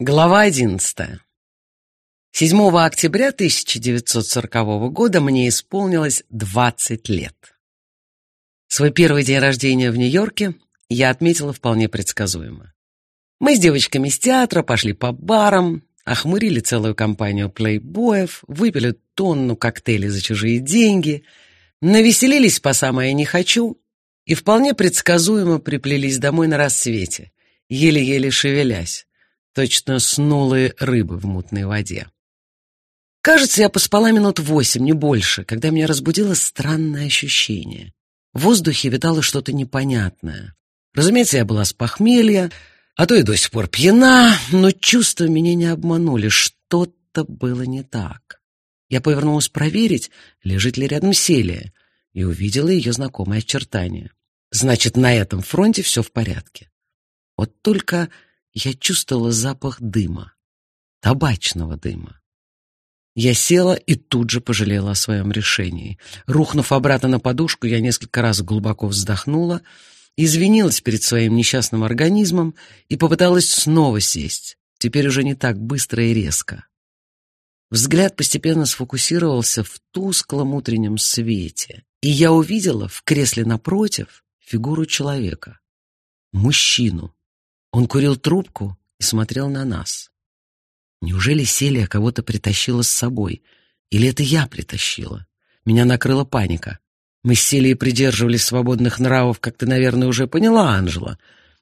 Глава 11. 7 октября 1940 года мне исполнилось 20 лет. Свой первый день рождения в Нью-Йорке я отметила вполне предсказуемо. Мы с девочками из театра пошли по барам, охмурили целую компанию плейбоев, выпили тонну коктейлей за чужие деньги, навеселились по самое «не хочу» и вполне предсказуемо приплелись домой на рассвете, еле-еле шевелясь точно снулые рыбы в мутной воде. Кажется, я поспала минут восемь, не больше, когда меня разбудило странное ощущение. В воздухе витало что-то непонятное. Разумеется, я была с похмелья, а то и до сих пор пьяна, но чувства меня не обманули, что-то было не так. Я повернулась проверить, лежит ли рядом Селия, и увидела ее знакомое очертание. Значит, на этом фронте все в порядке. Вот только я чувствовала запах дыма, табачного дыма. Я села и тут же пожалела о своем решении. Рухнув обратно на подушку, я несколько раз глубоко вздохнула, извинилась перед своим несчастным организмом и попыталась снова сесть, теперь уже не так быстро и резко. Взгляд постепенно сфокусировался в тусклом утреннем свете, и я увидела в кресле напротив фигуру человека. Мужчину, он курил трубку и смотрел на нас. Неужели Селия кого-то притащила с собой? Или это я притащила? Меня накрыла паника. Мы с Селией придерживались свободных нравов, как ты, наверное, уже поняла, Анжела.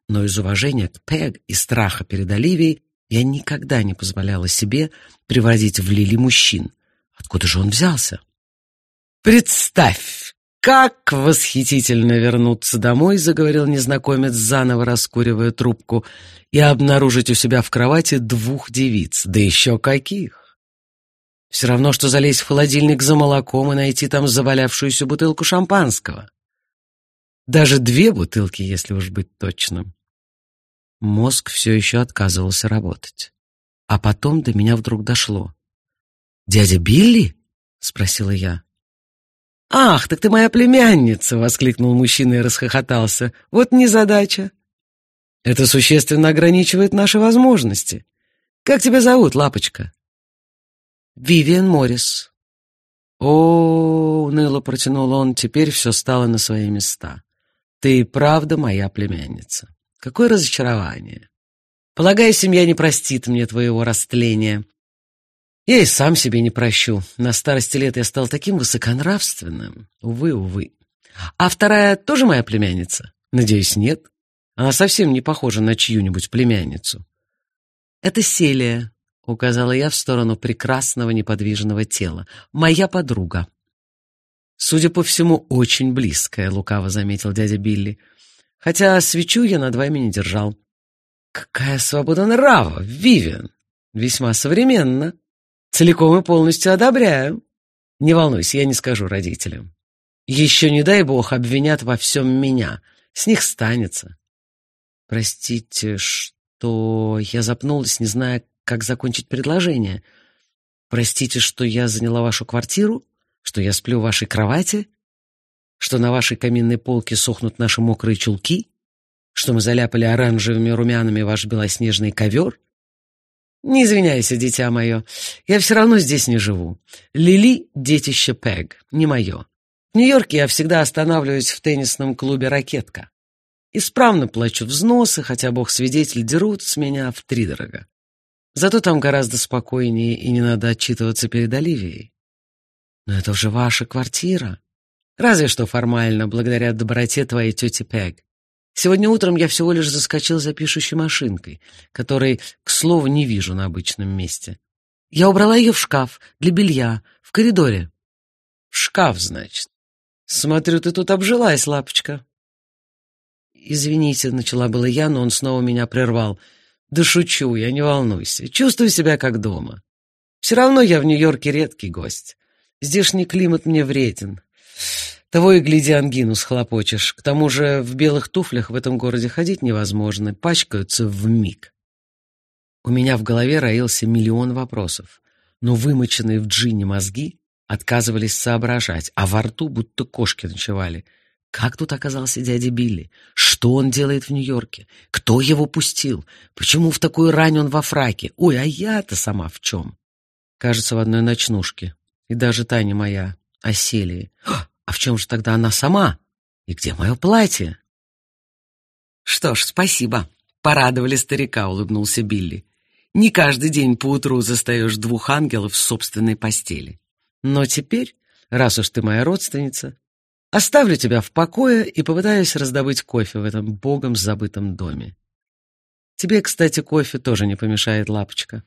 Но из уважения к Пег и страха перед Оливией я никогда не позволяла себе приводить в Лили мужчин. Откуда же он взялся? «Представь, «Как восхитительно вернуться домой», — заговорил незнакомец, заново раскуривая трубку, «и обнаружить у себя в кровати двух девиц, да еще каких!» Все равно, что залезть в холодильник за молоком и найти там завалявшуюся бутылку шампанского. Даже две бутылки, если уж быть точным. Мозг все еще отказывался работать. А потом до меня вдруг дошло. «Дядя Билли?» — спросила я. «Ах, так ты моя племянница!» — воскликнул мужчина и расхохотался. «Вот незадача!» «Это существенно ограничивает наши возможности. Как тебя зовут, лапочка?» «Вивиан Моррис». «О, — уныло протянул он, — теперь все стало на свои места. Ты и правда моя племянница. Какое разочарование! Полагаю, семья не простит мне твоего растления. Я и сам себе не прощу. На старости лет я стал таким высоконравственным. Увы, увы. А вторая тоже моя племянница? Надеюсь, нет. Она совсем не похожа на чью-нибудь племянницу. Это Селия, указала я в сторону прекрасного неподвижного тела. Моя подруга. Судя по всему, очень близкая, лукаво заметил дядя Билли. Хотя свечу я над вами не держал. Какая свобода нрава, Вивиан! Весьма современно. Целиком и полностью одобряю. Не волнуйся, я не скажу родителям. Еще, не дай бог, обвинят во всем меня. С них станется. Простите, что я запнулась, не зная, как закончить предложение. Простите, что я заняла вашу квартиру, что я сплю в вашей кровати, что на вашей каминной полке сохнут наши мокрые чулки, что мы заляпали оранжевыми румянами ваш белоснежный ковер, не извиняйся, дитя мое. Я все равно здесь не живу. Лили — детище Пэг, не мое. В Нью-Йорке я всегда останавливаюсь в теннисном клубе «Ракетка». Исправно плачу взносы, хотя, бог свидетель, дерут с меня втридорога. Зато там гораздо спокойнее, и не надо отчитываться перед Оливией. Но это уже ваша квартира. Разве что формально, благодаря доброте твоей тети Пэг. Сегодня утром я всего лишь заскочил за пишущей машинкой, которой, к слову, не вижу на обычном месте. Я убрала ее в шкаф для белья в коридоре. В шкаф, значит. Смотрю, ты тут обжилась, лапочка. Извините, начала была я, но он снова меня прервал. Да шучу я, не волнуйся. Чувствую себя как дома. Все равно я в Нью-Йорке редкий гость. Здешний климат мне вреден. Того и гляди, ангину схлопочешь. К тому же в белых туфлях в этом городе ходить невозможно, пачкаются в миг. У меня в голове роился миллион вопросов, но вымоченные в джине мозги отказывались соображать, а во рту будто кошки ночевали. Как тут оказался дядя Билли? Что он делает в Нью-Йорке? Кто его пустил? Почему в такую рань он во фраке? Ой, а я-то сама в чем? Кажется, в одной ночнушке. И даже Таня моя, Оселии. А в чем же тогда она сама? И где мое платье? Что ж, спасибо. Порадовали старика, улыбнулся Билли. Не каждый день поутру застаешь двух ангелов в собственной постели. Но теперь, раз уж ты моя родственница, оставлю тебя в покое и попытаюсь раздобыть кофе в этом богом забытом доме. Тебе, кстати, кофе тоже не помешает, лапочка.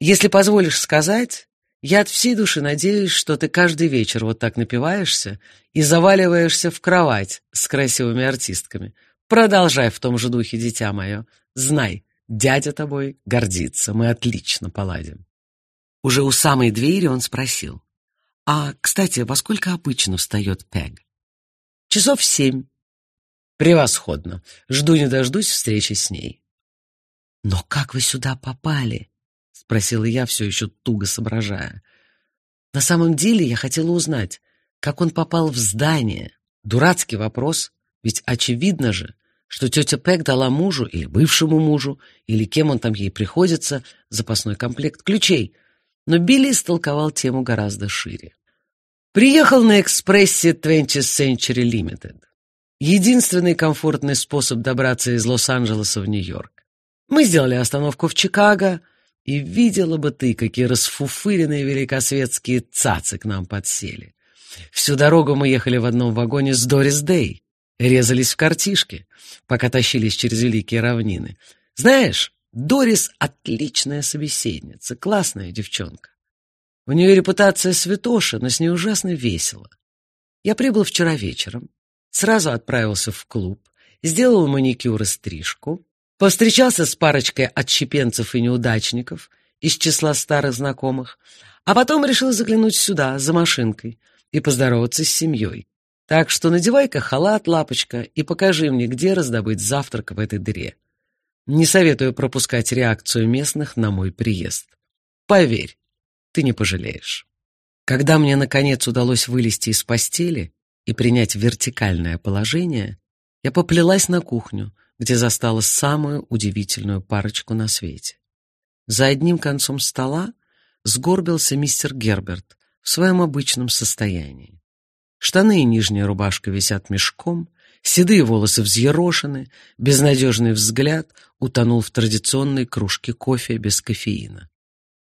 Если позволишь сказать, я от всей души надеюсь, что ты каждый вечер вот так напиваешься и заваливаешься в кровать с красивыми артистками. Продолжай в том же духе, дитя мое. Знай, дядя тобой гордится, мы отлично поладим. Уже у самой двери он спросил. А, кстати, во сколько обычно встает Пег? Часов семь. Превосходно. Жду не дождусь встречи с ней. Но как вы сюда попали? Спросила я, все еще туго соображая. На самом деле я хотела узнать, как он попал в здание. Дурацкий вопрос, ведь очевидно же, что тетя Пэк дала мужу или бывшему мужу, или кем он там ей приходится, запасной комплект ключей. Но Билли истолковал тему гораздо шире. Приехал на экспрессе 20th Century Limited. Единственный комфортный способ добраться из Лос-Анджелеса в Нью-Йорк. Мы сделали остановку в Чикаго, и видела бы ты, какие расфуфыренные великосветские цацы к нам подсели. Всю дорогу мы ехали в одном вагоне с Дорис Дэй, резались в картишке, пока тащились через великие равнины. Знаешь, Дорис — отличная собеседница, классная девчонка. У нее репутация святоша, но с ней ужасно весело. Я прибыл вчера вечером, сразу отправился в клуб, сделал маникюр и стрижку, Повстречался с парочкой отщепенцев и неудачников из числа старых знакомых, а потом решил заглянуть сюда, за машинкой, и поздороваться с семьей. Так что надевай-ка халат, лапочка, и покажи мне, где раздобыть завтрак в этой дыре. Не советую пропускать реакцию местных на мой приезд. Поверь, ты не пожалеешь. Когда мне, наконец, удалось вылезти из постели и принять вертикальное положение, я поплелась на кухню, где застала самую удивительную парочку на свете. За одним концом стола сгорбился мистер Герберт в своем обычном состоянии. Штаны и нижняя рубашка висят мешком, седые волосы взъерошены, безнадежный взгляд утонул в традиционной кружке кофе без кофеина.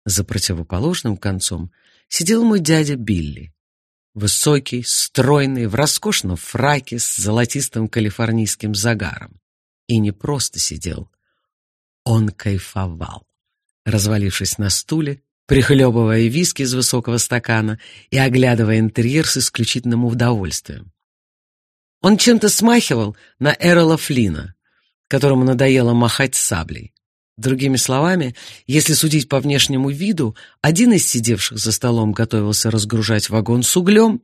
За противоположным концом сидел мой дядя Билли. Высокий, стройный, в роскошном фраке с золотистым калифорнийским загаром. И не просто сидел. Он кайфовал, развалившись на стуле, прихлебывая виски из высокого стакана и оглядывая интерьер с исключительным удовольствием. Он чем-то смахивал на Эрола Флина, которому надоело махать саблей. Другими словами, если судить по внешнему виду, один из сидевших за столом готовился разгружать вагон с углем,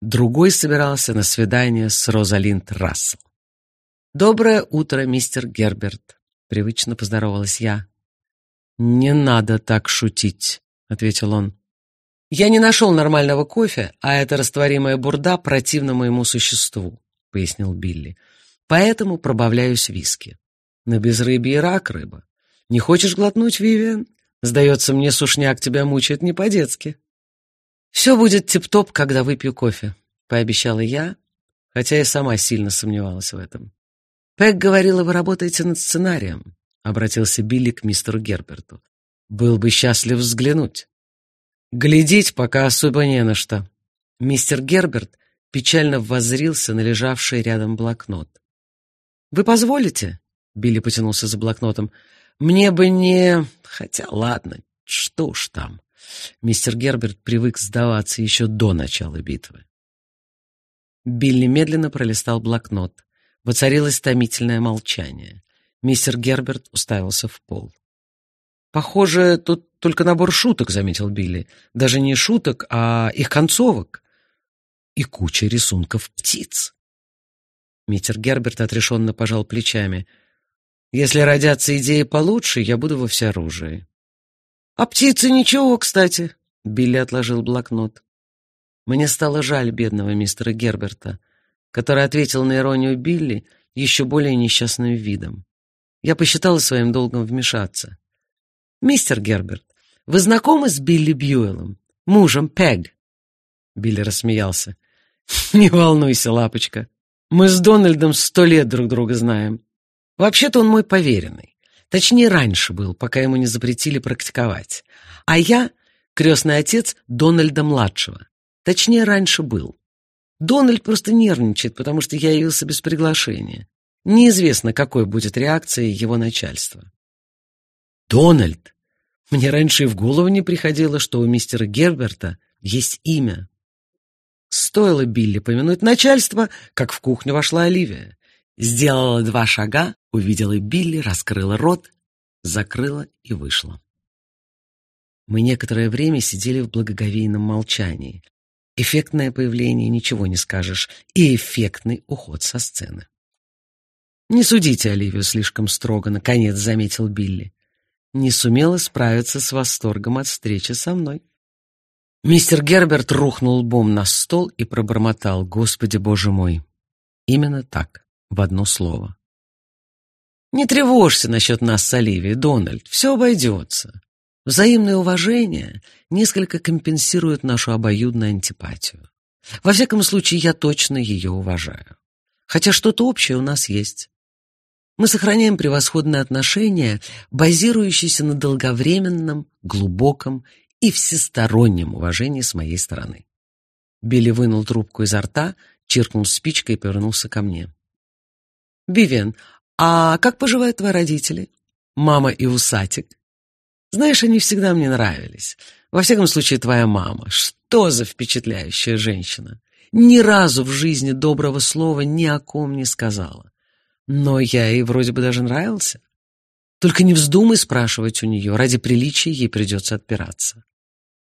другой собирался на свидание с Розалинд Рассел. «Доброе утро, мистер Герберт», — привычно поздоровалась я. «Не надо так шутить», — ответил он. «Я не нашел нормального кофе, а эта растворимая бурда противна моему существу», — пояснил Билли. «Поэтому пробавляюсь виски. На безрыбье и рак рыба. Не хочешь глотнуть, Вивиан? Сдается мне, сушняк тебя мучает не по-детски». «Все будет тип-топ, когда выпью кофе», — пообещала я, хотя и сама сильно сомневалась в этом. «Пэг говорила, вы работаете над сценарием», — обратился Билли к мистеру Герберту. «Был бы счастлив взглянуть». «Глядеть пока особо не на что». Мистер Герберт печально воззрился на лежавший рядом блокнот. «Вы позволите?» — Билли потянулся за блокнотом. «Мне бы не... Хотя ладно, что уж там». Мистер Герберт привык сдаваться еще до начала битвы. Билли медленно пролистал блокнот. Воцарилось томительное молчание. Мистер Герберт уставился в пол. «Похоже, тут только набор шуток», — заметил Билли. «Даже не шуток, а их концовок. И куча рисунков птиц». Мистер Герберт отрешенно пожал плечами. «Если родятся идеи получше, я буду во всеоружии». «А птицы ничего, кстати», — Билли отложил блокнот. Мне стало жаль бедного мистера Герберта. Который ответил на иронию Билли еще более несчастным видом. Я посчитала своим долгом вмешаться. «Мистер Герберт, вы знакомы с Билли Бьюэлом, мужем Пег?» Билли рассмеялся. «Не волнуйся, лапочка. Мы с Дональдом сто лет друг друга знаем. Вообще-то он мой поверенный. Точнее, раньше был, пока ему не запретили практиковать. А я — крестный отец Дональда-младшего. Точнее, раньше был. Дональд просто нервничает, потому что я явился без приглашения. Неизвестно, какой будет реакция его начальства. Дональд! Мне раньше и в голову не приходило, что у мистера Герберта есть имя. Стоило Билли помянуть начальство, как в кухню вошла Оливия. Сделала два шага, увидела Билли, раскрыла рот, закрыла и вышла. Мы некоторое время сидели в благоговейном молчании. Эффектное появление, ничего не скажешь, и эффектный уход со сцены. «Не судите Оливию слишком строго», — наконец заметил Билли. «Не сумела справиться с восторгом от встречи со мной». Мистер Герберт рухнул лбом на стол и пробормотал «Господи, Боже мой!» Именно так, в одно слово. «Не тревожься насчет нас с Оливией, Дональд, все обойдется. Взаимное уважение несколько компенсирует нашу обоюдную антипатию. Во всяком случае, я точно ее уважаю. Хотя что-то общее у нас есть. Мы сохраняем превосходные отношения, базирующиеся на долговременном, глубоком и всестороннем уважении с моей стороны. Билли вынул трубку изо рта, чиркнул спичкой и повернулся ко мне. «Бивен, а как поживают твои родители? Мама и усатик?» «Знаешь, они всегда мне нравились. Во всяком случае, твоя мама. Что за впечатляющая женщина! Ни разу в жизни доброго слова ни о ком не сказала. Но я ей вроде бы даже нравился. Только не вздумай спрашивать у нее, ради приличия ей придется отпираться.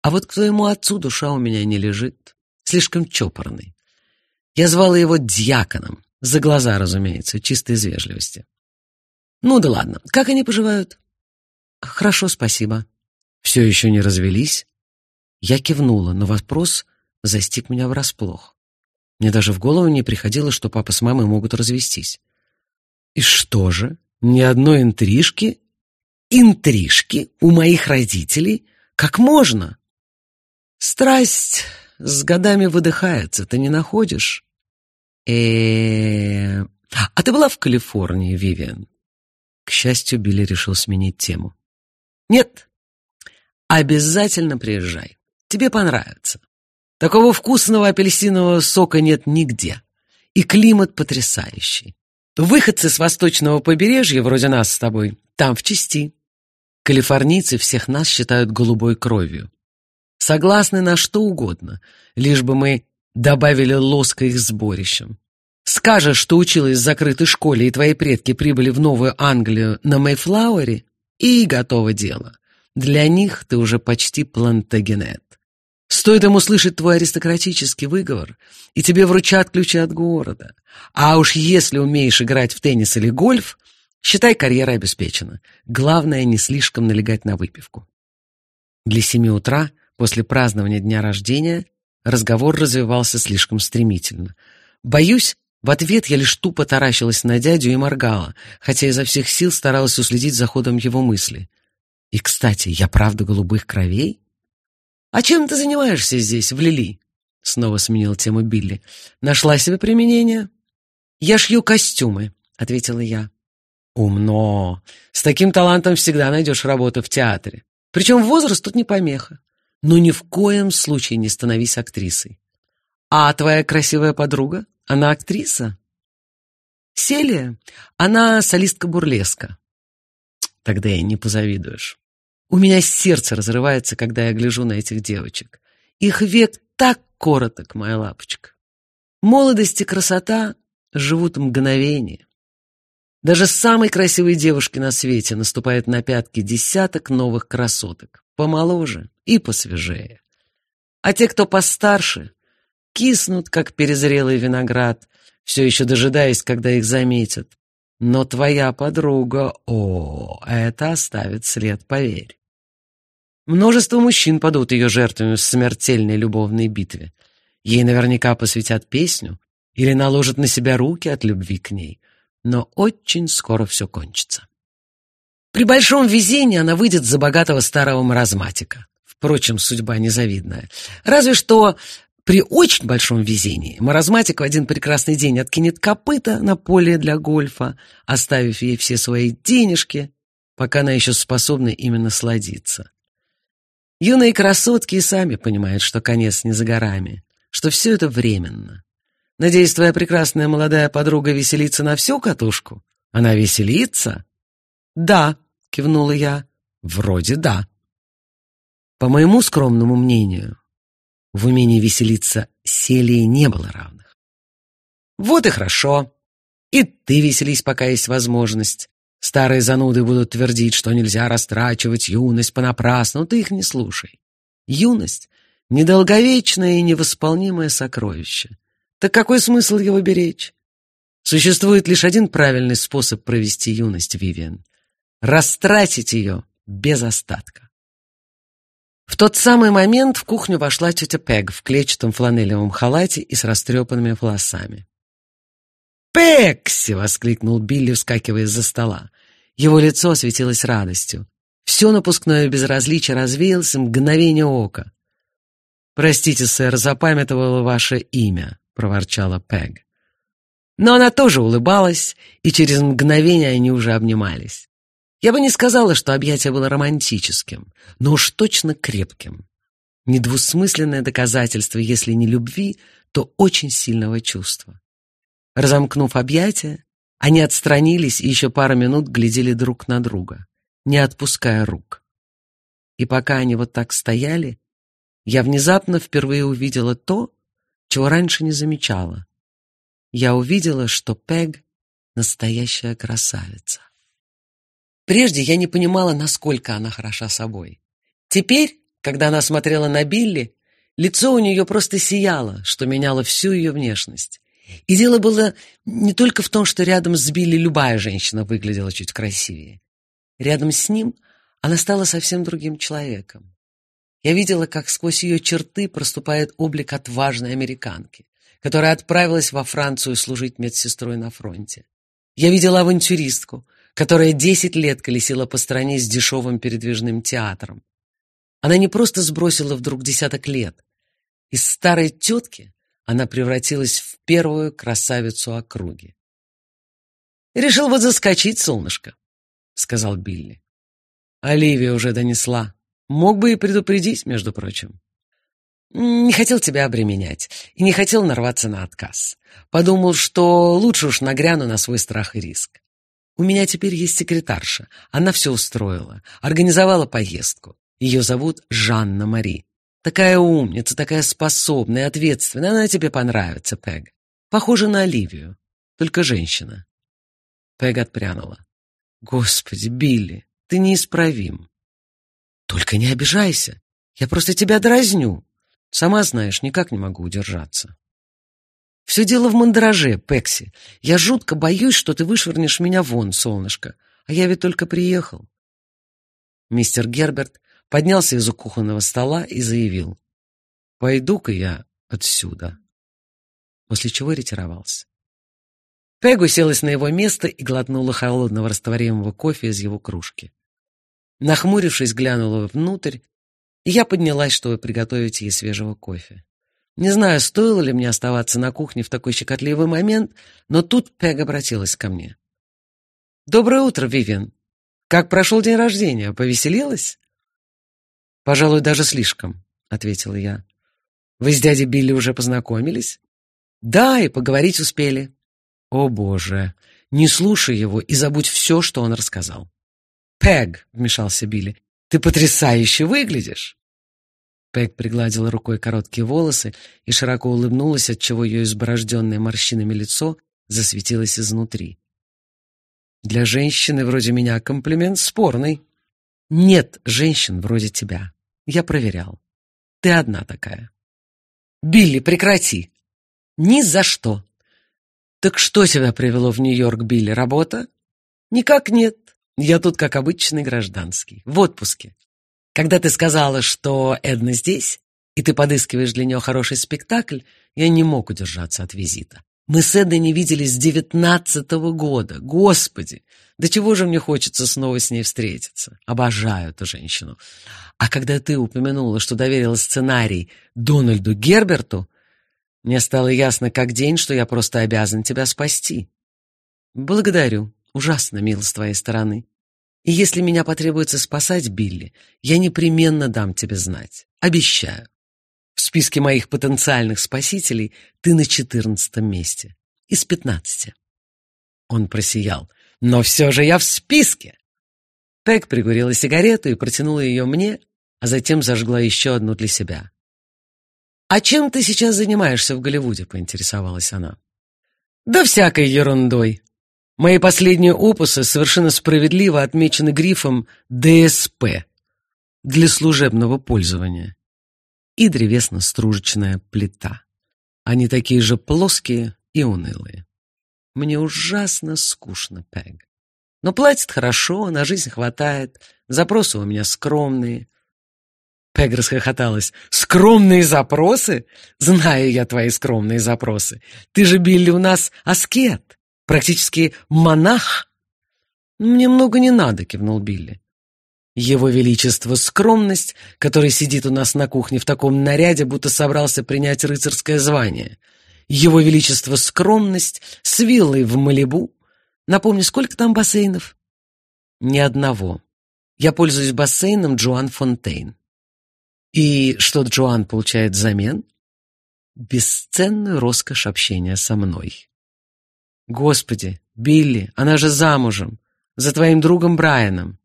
А вот к твоему отцу душа у меня не лежит. Слишком чопорный. Я звала его дьяконом. За глаза, разумеется, чисто из вежливости. Ну да ладно. Как они поживают? Хорошо, спасибо. Все еще не развелись? Я кивнула, но вопрос застиг меня врасплох. Мне даже в голову не приходило, что папа с мамой могут развестись. И что же? Ни одной интрижки? Интрижки у моих родителей? Как можно? Страсть с годами выдыхается, ты не находишь? э А ты была в Калифорнии, Вивиан? К счастью, Билли решил сменить тему. Нет. Обязательно приезжай. Тебе понравится. Такого вкусного апельсинового сока нет нигде. И климат потрясающий. Выходцы с восточного побережья, вроде нас с тобой, там в части. Калифорнийцы всех нас считают голубой кровью согласны на что угодно, лишь бы мы добавили лоска их сборищам. Скажешь, что училась в закрытой школе, и твои предки прибыли в Новую Англию на Мейфлауэре, и готово дело. Для них ты уже почти плантагенет. Стоит им услышать твой аристократический выговор, и тебе вручат ключи от города. А уж если умеешь играть в теннис или гольф, считай, карьера обеспечена. Главное, не слишком налегать на выпивку. Для семи утра После празднования дня рождения разговор развивался слишком стремительно. Боюсь, в ответ я лишь тупо таращилась на дядю и моргала, хотя изо всех сил старалась уследить за ходом его мысли. И, кстати, я правда голубых кровей? «А чем ты занимаешься здесь, в Лили?» Снова сменил тему Билли. «Нашла себе применение?» «Я шью костюмы», — ответила я. «Умно. С таким талантом всегда найдешь работу в театре. Причем возраст тут не помеха но ни в коем случае не становись актрисой. А твоя красивая подруга? Она актриса? Селия? Она солистка бурлеска. Тогда и не позавидуешь. У меня сердце разрывается, когда я гляжу на этих девочек. Их век так короток, моя лапочка. Молодость и красота живут мгновение. Даже самой красивой девушке на свете наступает на пятки десяток новых красоток, помоложе и посвежее. А те, кто постарше, киснут, как перезрелый виноград, все еще дожидаясь, когда их заметят. Но твоя подруга, о, это оставит след, поверь. Множество мужчин падут ее жертвами в смертельной любовной битве. Ей наверняка посвятят песню или наложит на себя руки от любви к ней. Но очень скоро все кончится. При большом везении она выйдет за богатого старого маразматика. Впрочем, судьба незавидная. Разве что при очень большом везении маразматик в один прекрасный день откинет копыта на поле для гольфа, оставив ей все свои денежки, пока она еще способна именно сладиться. Юные красотки и сами понимают, что конец не за горами, что все это временно. Надеюсь, твоя прекрасная молодая подруга веселится на всю катушку? Она веселится? Да, кивнула я. Вроде да. По моему скромному мнению, в умении веселиться Селии не было равных. Вот и хорошо. И ты веселись, пока есть возможность. Старые зануды будут твердить, что нельзя растрачивать юность понапрасну, ты их не слушай. Юность — недолговечное и невосполнимое сокровище. Так какой смысл его беречь? Существует лишь один правильный способ провести юность, Вивиан. Растратить ее без остатка. В тот самый момент в кухню вошла тетя Пег в клетчатом фланелевом халате и с растрепанными волосами. «Пекси!» — воскликнул Билли, вскакивая из-за стола. Его лицо осветилось радостью. Все напускное безразличие развеялось в мгновение ока. «Простите, сэр, запамятовала ваше имя», — проворчала Пег. Но она тоже улыбалась, и через мгновение они уже обнимались. Я бы не сказала, что объятие было романтическим, но уж точно крепким. Недвусмысленное доказательство, если не любви, то очень сильного чувства. Разомкнув объятия, они отстранились и еще пару минут глядели друг на друга, не отпуская рук. И пока они вот так стояли, я внезапно впервые увидела то, чего раньше не замечала. Я увидела, что Пег — настоящая красавица. Прежде я не понимала, насколько она хороша собой. Теперь, когда она смотрела на Билли, лицо у нее просто сияло, что меняло всю ее внешность. И дело было не только в том, что рядом с Билли любая женщина выглядела чуть красивее. Рядом с ним она стала совсем другим человеком. Я видела, как сквозь ее черты проступает облик отважной американки, которая отправилась во Францию служить медсестрой на фронте. Я видела авантюристку, которая десять лет колесила по стране с дешевым передвижным театром. Она не просто сбросила вдруг десяток лет. Из старой тетки она превратилась в первую красавицу округи. «Решил вот заскочить, солнышко», — сказал Билли. Оливия уже донесла. Мог бы и предупредить, между прочим. Не хотел тебя обременять и не хотел нарваться на отказ. Подумал, что лучше уж нагряну на свой страх и риск. У меня теперь есть секретарша. Она все устроила, организовала поездку. Ее зовут Жанна Мари. Такая умница, такая способная, ответственная. Она тебе понравится, Пег. Похожа на Оливию, только женщина. Пег отпрянула. Господи, Билли, ты неисправим. Только не обижайся. Я просто тебя дразню. Сама знаешь, никак не могу удержаться. Все дело в мандраже, Пекси. Я жутко боюсь, что ты вышвырнешь меня вон, солнышко. А я ведь только приехал. Мистер Герберт поднялся из-за кухонного стола и заявил. «Пойду-ка я отсюда». После чего ретировался. Пегу селась на его место и глотнула холодного растворимого кофе из его кружки. Нахмурившись, глянула внутрь, и я поднялась, чтобы приготовить ей свежего кофе. Не знаю, стоило ли мне оставаться на кухне в такой щекотливый момент, но тут Пег обратилась ко мне. «Доброе утро, Вивиан. Как прошел день рождения? Повеселилась?» «Пожалуй, даже слишком», — ответила я. «Вы с дядей Билли уже познакомились?» «Да, и поговорить успели». «О, Боже! Не слушай его и забудь все, что он рассказал». «Пег», — вмешался Билли, — «ты потрясающе выглядишь». Пэг пригладила рукой короткие волосы и широко улыбнулась, отчего ее изборожденное морщинами лицо засветилось изнутри. «Для женщины вроде меня комплимент спорный. Нет женщин вроде тебя. Я проверял. Ты одна такая». «Билли, прекрати!» «Ни за что!» «Так что тебя привело в Нью-Йорк, Билли? Работа?» «Никак нет. Я тут как обычный гражданский. В отпуске. Когда ты сказала, что Эдна здесь, и ты подыскиваешь для нее хороший спектакль, я не мог удержаться от визита. Мы с Эдой не виделись с девятнадцатого года. Господи, до чего же мне хочется снова с ней встретиться. Обожаю эту женщину. А когда ты упомянула, что доверила сценарий Дональду Герберту, мне стало ясно как день, что я просто обязан тебя спасти. Благодарю. Ужасно мило с твоей стороны. И если меня потребуется спасать, Билли, я непременно дам тебе знать. Обещаю. В списке моих потенциальных спасителей ты на четырнадцатом месте. Из пятнадцати. Он просиял. Но все же я в списке. Пэг пригурила сигарету и протянула ее мне, а затем зажгла еще одну для себя. «А чем ты сейчас занимаешься в Голливуде?» — поинтересовалась она. «Да всякой ерундой. Мои последние опусы совершенно справедливо отмечены грифом «ДСП» для служебного пользования и древесно-стружечная плита. Они такие же плоские и унылые. Мне ужасно скучно, Пэг. Но платит хорошо, на жизнь хватает, запросы у меня скромные. Пэг расхохоталась. «Скромные запросы? Знаю я твои скромные запросы. Ты же, Билли, у нас аскет, практически монах». «Мне много не надо», — кивнул Билли. Его Величество скромность, который сидит у нас на кухне в таком наряде, будто собрался принять рыцарское звание. Его Величество скромность с виллой в Малибу. Напомню, сколько там бассейнов? Ни одного. Я пользуюсь бассейном Джоан Фонтейн. И что Джоан получает взамен? Бесценную роскошь общения со мной. Господи, Билли, она же замужем. За твоим другом Брайаном.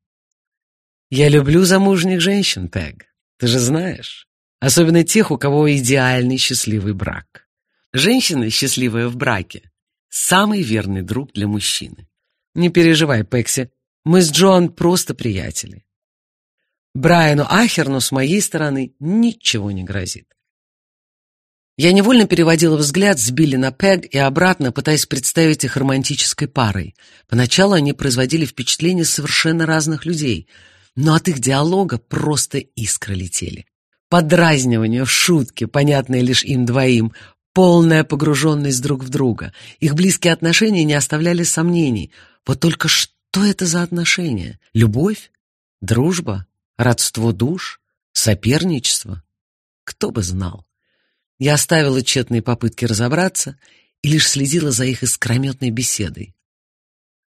Я люблю замужних женщин, Пэг. Ты же знаешь. Особенно тех, у кого идеальный счастливый брак. Женщина, счастливая в браке, самый верный друг для мужчины. Не переживай, Пекси, мы с Джоан просто приятели. Брайану Ахерну с моей стороны ничего не грозит. Я невольно переводила взгляд с Билли на Пэг и обратно, пытаясь представить их романтической парой. Поначалу они производили впечатление совершенно разных людей — но от их диалога просто искры летели. Подразнивание, шутки, понятные лишь им двоим, полная погруженность друг в друга. Их близкие отношения не оставляли сомнений. Вот только что это за отношения? Любовь? Дружба? Родство душ? Соперничество? Кто бы знал. Я оставила тщетные попытки разобраться и лишь следила за их искрометной беседой.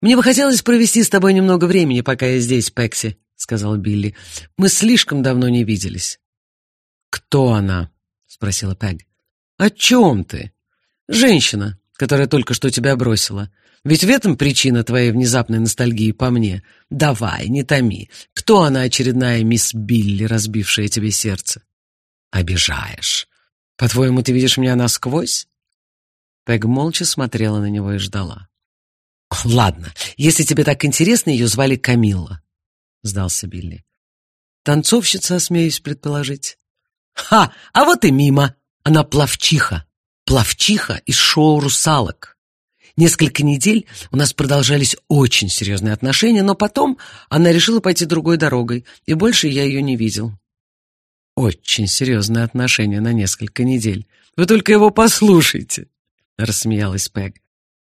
«Мне бы хотелось провести с тобой немного времени, пока я здесь, Пекси», — сказал Билли. «Мы слишком давно не виделись». «Кто она?» — спросила Пэг. «О чем ты?» «Женщина, которая только что тебя бросила. Ведь в этом причина твоей внезапной ностальгии по мне. Давай, не томи. Кто она, очередная мисс Билли, разбившая тебе сердце?» «Обижаешь. По-твоему, ты видишь меня насквозь?» Пэг молча смотрела на него и ждала. «Ладно, если тебе так интересно, ее звали Камилла. — сдался Билли. «Танцовщица, смеюсь предположить». «Ха! А вот и мимо! Она плавчиха! Плавчиха из шоу «Русалок». Несколько недель у нас продолжались очень серьезные отношения, но потом она решила пойти другой дорогой, и больше я ее не видел. «Очень серьезные отношения на несколько недель. Вы только его послушайте!» — рассмеялась Пэг.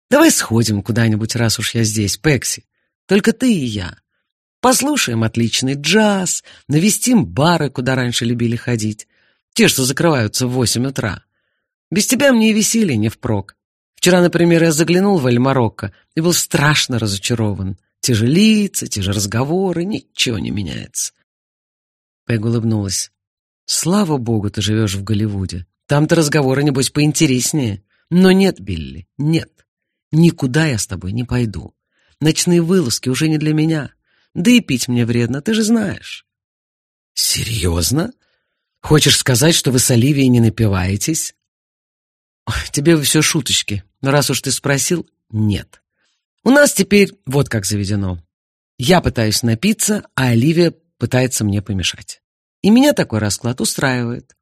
«Давай сходим куда-нибудь, раз уж я здесь, Пэкси. Только ты и я. Послушаем отличный джаз, навестим бары, куда раньше любили ходить. Те, что закрываются в восемь утра. Без тебя мне и веселье не впрок. Вчера, например, я заглянул в Эль-Марокко и был страшно разочарован. Те же лица, те же разговоры, ничего не меняется. Пэг улыбнулась. «Слава богу, ты живешь в Голливуде. Там-то разговоры, небось, поинтереснее. Но нет, Билли, нет. Никуда я с тобой не пойду. Ночные вылазки уже не для меня. Да и пить мне вредно, ты же знаешь. Серьезно? Хочешь сказать, что вы с Оливией не напиваетесь? тебе все шуточки, но раз уж ты спросил, нет. У нас теперь вот как заведено. Я пытаюсь напиться, а Оливия пытается мне помешать. И меня такой расклад устраивает.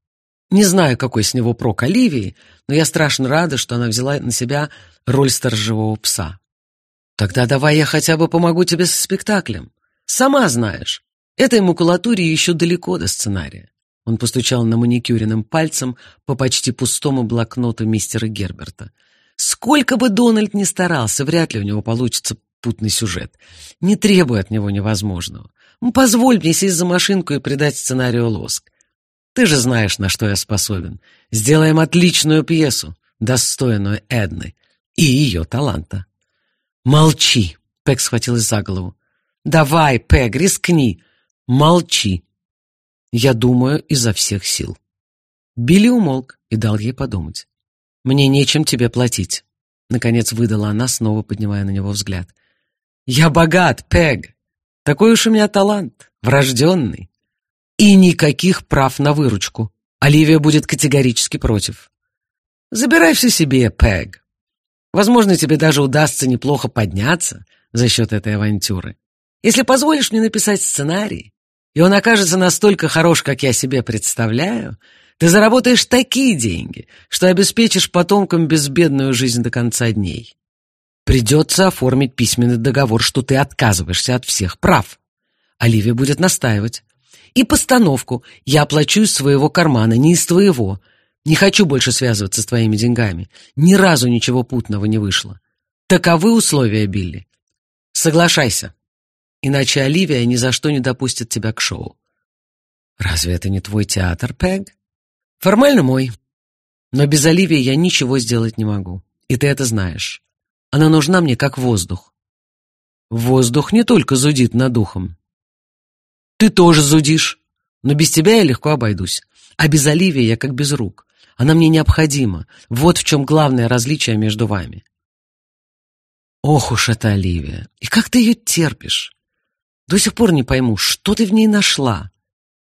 Не знаю, какой с него прок Оливии, но я страшно рада, что она взяла на себя роль сторожевого пса. Тогда давай я хотя бы помогу тебе со спектаклем. Сама знаешь, этой макулатуре еще далеко до сценария. Он постучал на маникюренным пальцем по почти пустому блокноту мистера Герберта. Сколько бы Дональд ни старался, вряд ли у него получится путный сюжет. Не требуй от него невозможного. Ну, позволь мне сесть за машинку и придать сценарию лоск. Ты же знаешь, на что я способен. Сделаем отличную пьесу, достойную Эдны и ее таланта. Молчи, Пэг схватилась за голову. Давай, Пэг, рискни. Молчи. Я думаю изо всех сил. Билли умолк и дал ей подумать. «Мне нечем тебе платить», — наконец выдала она, снова поднимая на него взгляд. «Я богат, Пэг. Такой уж у меня талант, врожденный. И никаких прав на выручку. Оливия будет категорически против. Забирай все себе, Пэг. Возможно, тебе даже удастся неплохо подняться за счет этой авантюры. Если позволишь мне написать сценарий, и он окажется настолько хорош, как я себе представляю, ты заработаешь такие деньги, что обеспечишь потомкам безбедную жизнь до конца дней. Придется оформить письменный договор, что ты отказываешься от всех прав. Оливия будет настаивать. И постановку я оплачу из своего кармана, не из твоего. Не хочу больше связываться с твоими деньгами. Ни разу ничего путного не вышло. Таковы условия, Билли. Соглашайся. Иначе Оливия ни за что не допустит тебя к шоу. Разве это не твой театр, Пэг? Формально мой. Но без Оливии я ничего сделать не могу. И ты это знаешь. Она нужна мне как воздух. Воздух не только зудит над духом. Ты тоже зудишь. Но без тебя я легко обойдусь. А без Оливии я как без рук. Она мне необходима. Вот в чем главное различие между вами. Ох уж эта Оливия. И как ты ее терпишь? До сих пор не пойму, что ты в ней нашла.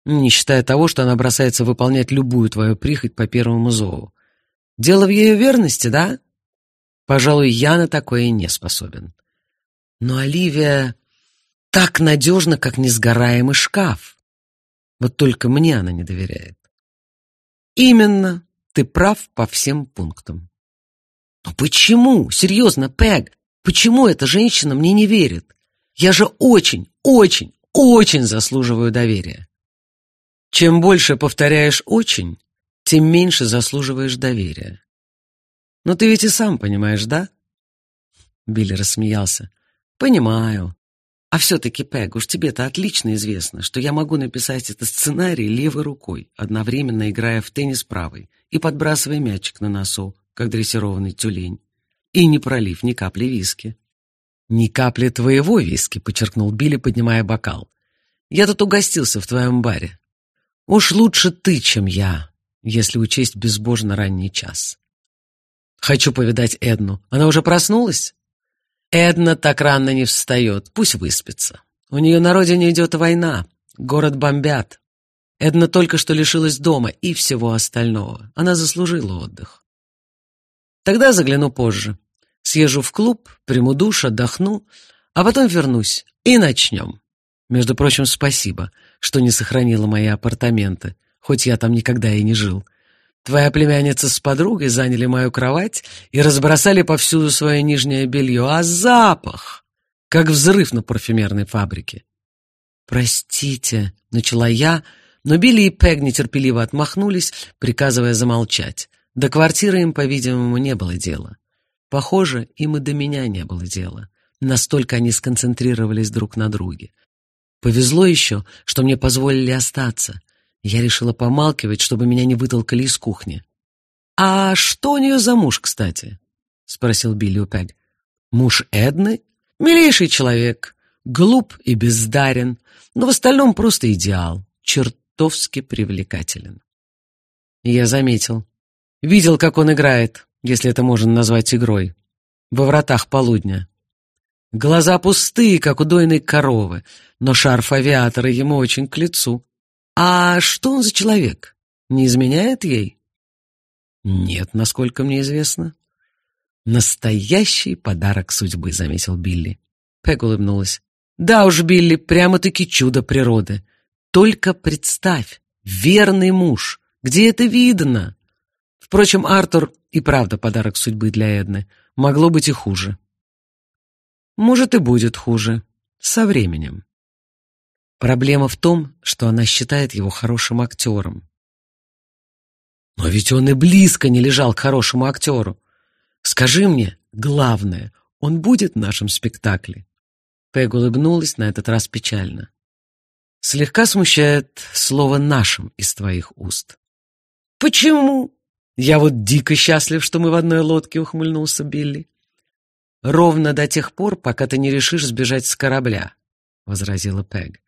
Не считая того, что она бросается выполнять любую твою прихоть по первому зову. Дело в ее верности, да? Пожалуй, я на такое не способен. Но Оливия так надежна, как несгораемый шкаф. Вот только мне она не доверяет. Именно, ты прав по всем пунктам. Но почему? Серьезно, Пэг, почему эта женщина мне не верит? Я же очень, очень, очень заслуживаю доверия. Чем больше повторяешь «очень», тем меньше заслуживаешь доверия. Но ты ведь и сам понимаешь, да? Билли рассмеялся. Понимаю. А все-таки, Пэг, уж тебе-то отлично известно, что я могу написать этот сценарий левой рукой, одновременно играя в теннис правой и подбрасывая мячик на носу, как дрессированный тюлень, и не пролив ни капли виски. «Ни капли твоего виски», — подчеркнул Билли, поднимая бокал. «Я тут угостился в твоем баре. Уж лучше ты, чем я, если учесть безбожно ранний час». Хочу повидать Эдну. Она уже проснулась? Эдна так рано не встает. Пусть выспится. У нее на родине идет война. Город бомбят. Эдна только что лишилась дома и всего остального. Она заслужила отдых. Тогда загляну позже. Съезжу в клуб, приму душ, отдохну, а потом вернусь и начнем. Между прочим, спасибо, что не сохранила мои апартаменты, хоть я там никогда и не жил. Твоя племянница с подругой заняли мою кровать и разбросали повсюду свое нижнее белье, а запах, как взрыв на парфюмерной фабрике. «Простите», — начала я, но Билли и Пэг нетерпеливо отмахнулись, приказывая замолчать. До квартиры им, по-видимому, не было дела. Похоже, им и до меня не было дела. Настолько они сконцентрировались друг на друге. Повезло еще, что мне позволили остаться. Я решила помалкивать, чтобы меня не вытолкали из кухни. «А что у нее за муж, кстати?» — спросил Билли Пэг. «Муж Эдны? Милейший человек, глуп и бездарен, но в остальном просто идеал, чертовски привлекателен». Я заметил. Видел, как он играет, если это можно назвать игрой, во вратах полудня. Глаза пустые, как у дойной коровы, но шарф авиатора ему очень к лицу. А что он за человек? Не изменяет ей? Нет, насколько мне известно. Настоящий подарок судьбы, заметил Билли. Пэг улыбнулась. Да уж, Билли, прямо-таки чудо природы. Только представь, верный муж. Где это видно? Впрочем, Артур и правда подарок судьбы для Эдны. Могло быть и хуже. Может, и будет хуже. Со временем. Проблема в том, что она считает его хорошим актером. Но ведь он и близко не лежал к хорошему актеру. Скажи мне, главное, он будет в нашем спектакле?» Пэг улыбнулась на этот раз печально. «Слегка смущает слово «нашим» из твоих уст». «Почему?» «Я вот дико счастлив, что мы в одной лодке», — ухмыльнулся Билли. «Ровно до тех пор, пока ты не решишь сбежать с корабля», — возразила Пэг.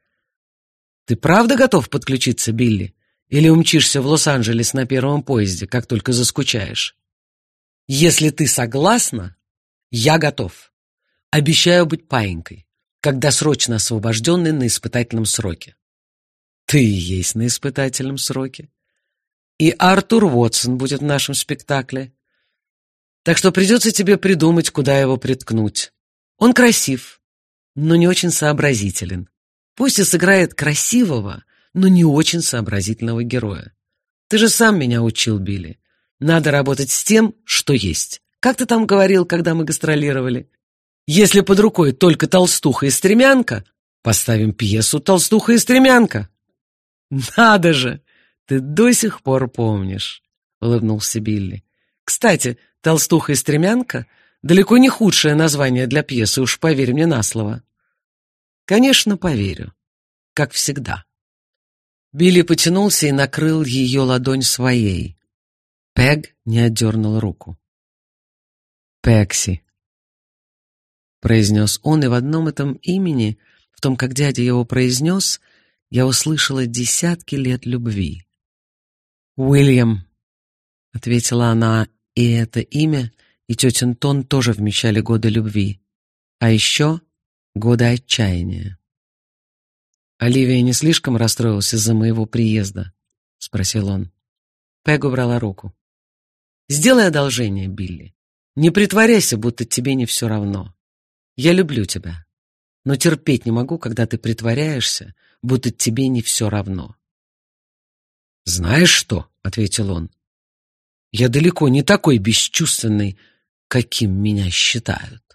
«Ты правда готов подключиться, Билли? Или умчишься в Лос-Анджелес на первом поезде, как только заскучаешь?» «Если ты согласна, я готов. Обещаю быть паинькой, когда срочно освобожденный на испытательном сроке». «Ты и есть на испытательном сроке. И Артур Уотсон будет в нашем спектакле. Так что придется тебе придумать, куда его приткнуть. Он красив, но не очень сообразителен. Пусть и сыграет красивого, но не очень сообразительного героя. Ты же сам меня учил, Билли. Надо работать с тем, что есть. Как ты там говорил, когда мы гастролировали? Если под рукой только толстуха и стремянка, поставим пьесу «Толстуха и стремянка». Надо же! Ты до сих пор помнишь, — улыбнулся Билли. Кстати, «Толстуха и стремянка» — далеко не худшее название для пьесы, уж поверь мне на слово. Конечно, поверю. Как всегда. Билли потянулся и накрыл ее ладонь своей. Пег не отдернул руку. «Пекси», — произнес он, и в одном этом имени, в том, как дядя его произнес, я услышала десятки лет любви. «Уильям», — ответила она, и это имя, и тетин тон тоже вмещали годы любви. А еще годы отчаяния. «Оливия не слишком расстроилась из-за моего приезда?» — спросил он. Пэг убрала руку. «Сделай одолжение, Билли. Не притворяйся, будто тебе не все равно. Я люблю тебя, но терпеть не могу, когда ты притворяешься, будто тебе не все равно». «Знаешь что?» — ответил он. «Я далеко не такой бесчувственный, каким меня считают».